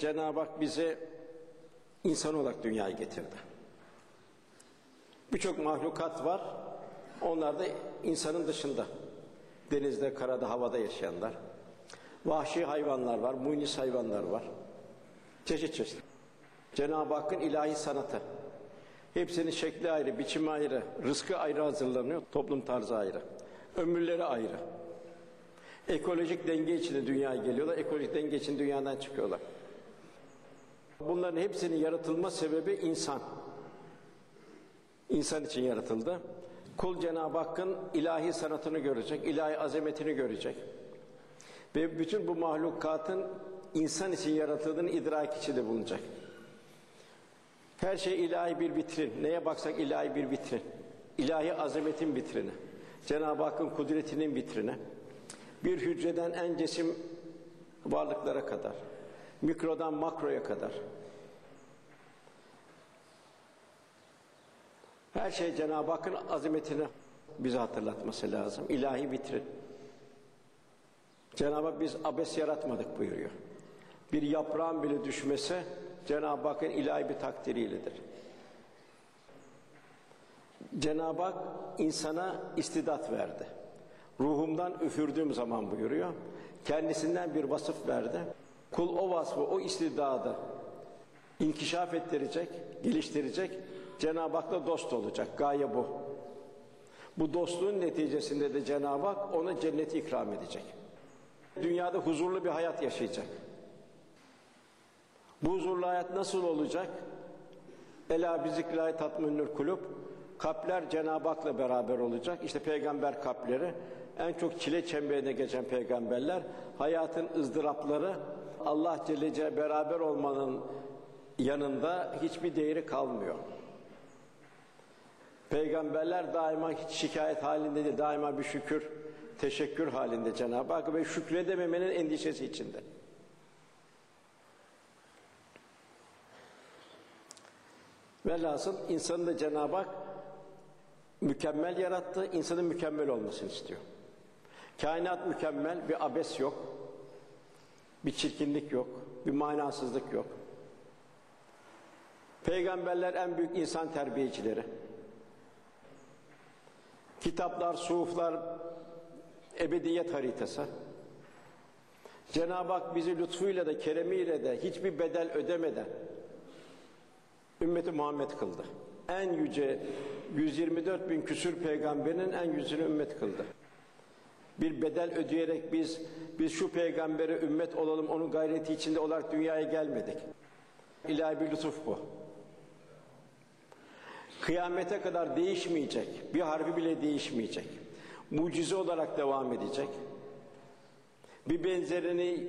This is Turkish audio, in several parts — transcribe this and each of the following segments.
Cenab-ı Hak bizi insan olarak dünyaya getirdi. Birçok mahlukat var. Onlar da insanın dışında. Denizde, karada, havada yaşayanlar. Vahşi hayvanlar var, munis hayvanlar var. Çeşit çeşit. Cenab-ı Hakk'ın ilahi sanatı. Hepsinin şekli ayrı, biçimi ayrı, rızkı ayrı hazırlanıyor, toplum tarzı ayrı. Ömürleri ayrı. Ekolojik denge içinde dünyaya geliyorlar, ekolojik denge için dünyadan çıkıyorlar. Bunların hepsinin yaratılma sebebi insan. İnsan için yaratıldı. Kul Cenab-ı Hakk'ın ilahi sanatını görecek, ilahi azametini görecek. Ve bütün bu mahlukatın insan için yaratıldığını idrak içinde bulunacak. Her şey ilahi bir vitrin. Neye baksak ilahi bir vitrin. İlahi azametin vitrini. Cenab-ı Hakk'ın kudretinin vitrini. Bir hücreden en cesim varlıklara kadar. Mikrodan makroya kadar. Her şey Cenab-ı Hakk'ın azametini bize hatırlatması lazım. İlahi vitrin. Cenab-ı Hak biz abes yaratmadık buyuruyor. Bir yaprağın bile düşmesi Cenab-ı Hakk'ın ilahi bir takdiriyledir. Cenab-ı Hak insana istidat verdi. Ruhumdan üfürdüğüm zaman buyuruyor. Kendisinden bir vasıf verdi. Kul o vasfı, o istidadı inkişaf ettirecek, geliştirecek. Cenab-ı Hak'la dost olacak. Gaye bu. Bu dostluğun neticesinde de Cenab-ı Hak ona cenneti ikram edecek. Dünyada huzurlu bir hayat yaşayacak. Bu huzurlu hayat nasıl olacak? Ela bizikrillahi tatminnül kulüp. Kalpler Cenab-ı Hak'la beraber olacak. İşte peygamber kalpleri en çok çile çemberine geçen peygamberler hayatın ızdırapları Allah Celle Celle beraber olmanın yanında hiçbir değeri kalmıyor. Peygamberler daima hiç şikayet halinde değil, daima bir şükür, teşekkür halinde Cenab-ı Hak ve şükredememenin endişesi içinde. Velhasıl insanı da Cenab-ı Hak mükemmel yarattı, insanın mükemmel olmasını istiyor. Kainat mükemmel, bir abes yok, bir çirkinlik yok, bir manasızlık yok. Peygamberler en büyük insan terbiyecileri. Kitaplar, suhuflar, ebediyet haritası. Cenab-ı Hak bizi lütfuyla da keremiyle de hiçbir bedel ödemeden ümmeti Muhammed kıldı. En yüce 124 bin küsür peygamberin en yüzünü ümmet kıldı. Bir bedel ödeyerek biz biz şu peygambere ümmet olalım onun gayreti içinde olarak dünyaya gelmedik. İlahi bir lütuf bu. Kıyamete kadar değişmeyecek, bir harfi bile değişmeyecek. Mucize olarak devam edecek. Bir benzerini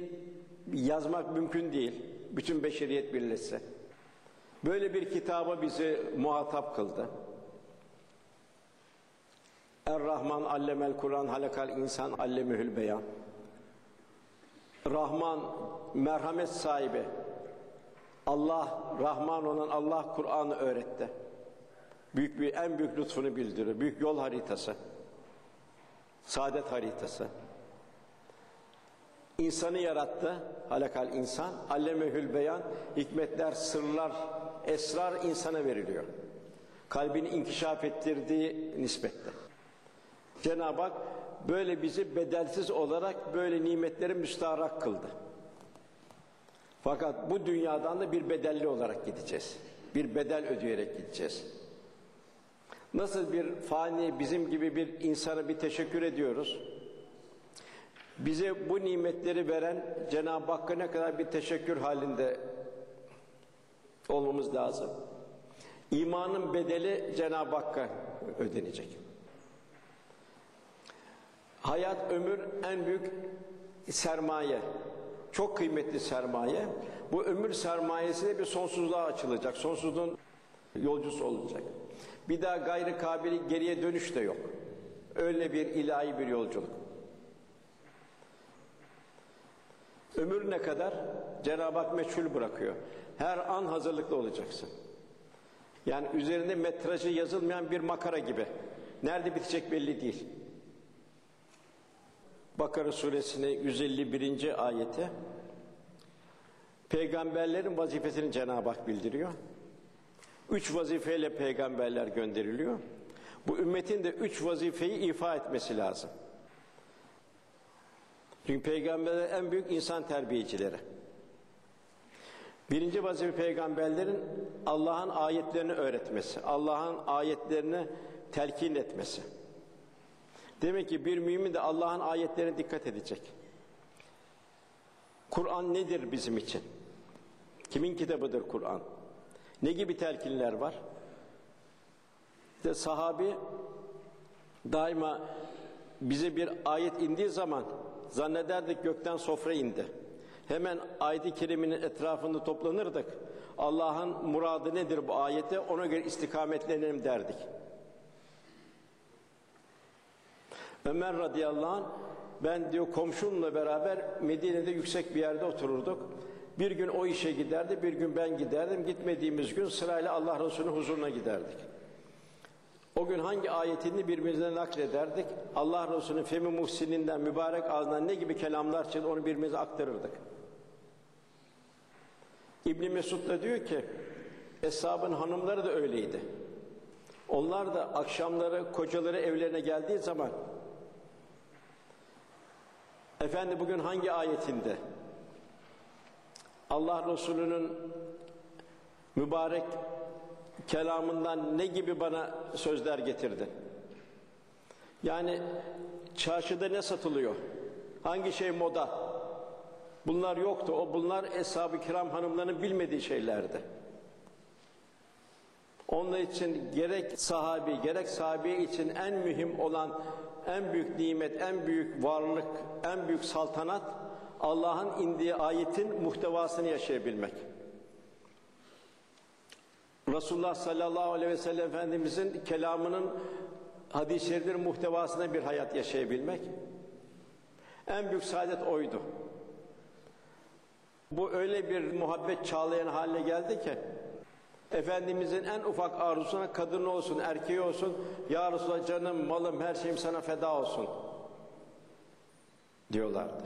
yazmak mümkün değil. Bütün beşeriyet birleşse. Böyle bir kitaba bizi muhatap kıldı. Er-Rahman allemel Kur'an halakal insan allemühül beyan. Rahman merhamet sahibi. Allah Rahman olan Allah Kur'an'ı öğretti. Büyük bir en büyük lütfunu bildiriyor. Büyük yol haritası. Saadet haritası. İnsanı yarattı. Halakal insan. Allemehül beyan. Hikmetler, sırlar, esrar insana veriliyor. Kalbini inkişaf ettirdiği nispette. Cenab-ı Hak böyle bizi bedelsiz olarak böyle nimetleri müstaharak kıldı. Fakat bu dünyadan da bir bedelli olarak gideceğiz. Bir bedel ödeyerek gideceğiz. Nasıl bir fani bizim gibi bir insana bir teşekkür ediyoruz. Bize bu nimetleri veren Cenab-ı Hakk'a ne kadar bir teşekkür halinde olmamız lazım. İmanın bedeli Cenab-ı Hakk'a ödenecek. Hayat, ömür en büyük sermaye. Çok kıymetli sermaye. Bu ömür sermayesi de bir sonsuzluğa açılacak. Sonsuzluğun yolcusu olacak. Bir daha gayrı kabili geriye dönüş de yok. Öyle bir ilahi bir yolculuk. Ömür ne kadar? Cenab-ı Hak meçhul bırakıyor. Her an hazırlıklı olacaksın. Yani üzerinde metrajı yazılmayan bir makara gibi. Nerede bitecek belli değil. Bakara suresine 151. ayeti Peygamberlerin vazifesini Cenab-ı Hak bildiriyor. Üç vazifeyle peygamberler gönderiliyor. Bu ümmetin de üç vazifeyi ifa etmesi lazım. Çünkü peygamberler en büyük insan terbiyecileri. Birinci vazife peygamberlerin Allah'ın ayetlerini öğretmesi, Allah'ın ayetlerini telkin etmesi. Demek ki bir mümin de Allah'ın ayetlerine dikkat edecek. Kur'an nedir bizim için? Kimin kitabıdır Kur'an? Ne gibi telkinler var? İşte sahabi daima bize bir ayet indiği zaman zannederdik gökten sofra indi. Hemen ayet-i keriminin etrafında toplanırdık. Allah'ın muradı nedir bu ayete ona göre istikametlenelim derdik. Ömer radıyallahu anh ben diyor komşumla beraber Medine'de yüksek bir yerde otururduk. Bir gün o işe giderdi, bir gün ben giderdim. Gitmediğimiz gün sırayla Allah Resulü'nün huzuruna giderdik. O gün hangi ayetini birbirimize naklederdik. Allah Resulü'nün femi muhsininden, mübarek ağzından ne gibi kelamlar çıktı onu birbirimize aktarırdık. İbn Mesud da diyor ki, Eshabın hanımları da öyleydi. Onlar da akşamları kocaları evlerine geldiği zaman Efendi bugün hangi ayetinde Allah Resulü'nün mübarek kelamından ne gibi bana sözler getirdin? Yani çarşıda ne satılıyor? Hangi şey moda? Bunlar yoktu. O bunlar eshab-ı kiram hanımlarının bilmediği şeylerdi. Onun için gerek sahabi gerek sahabiye için en mühim olan en büyük nimet, en büyük varlık, en büyük saltanat Allah'ın indiği ayetin muhtevasını yaşayabilmek. Resulullah sallallahu aleyhi ve sellem Efendimizin kelamının hadis-i muhtevasına bir hayat yaşayabilmek. En büyük saadet oydu. Bu öyle bir muhabbet çağlayan haline geldi ki Efendimizin en ufak arzusuna kadın olsun, erkeği olsun, Ya Resulallah canım, malım, her şeyim sana feda olsun diyorlardı.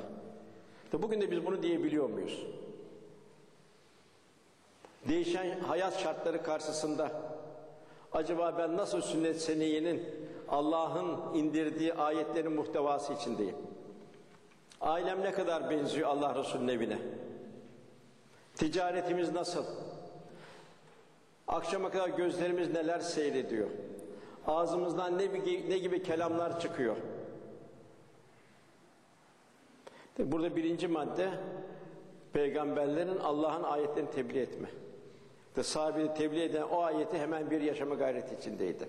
İşte bugün de biz bunu diyebiliyor muyuz? Değişen hayat şartları karşısında acaba ben nasıl sünnet seneyenin Allah'ın indirdiği ayetlerin muhtevası içindeyim? Ailem ne kadar benziyor Allah Resulü'nün evine? Ticaretimiz nasıl? Akşama kadar gözlerimiz neler seyrediyor? Ağzımızdan ne, ne gibi kelamlar çıkıyor? Burada birinci madde peygamberlerin Allah'ın ayetlerini tebliğ etme. Ve sahabeyi tebliğ eden o ayeti hemen bir yaşama gayreti içindeydi.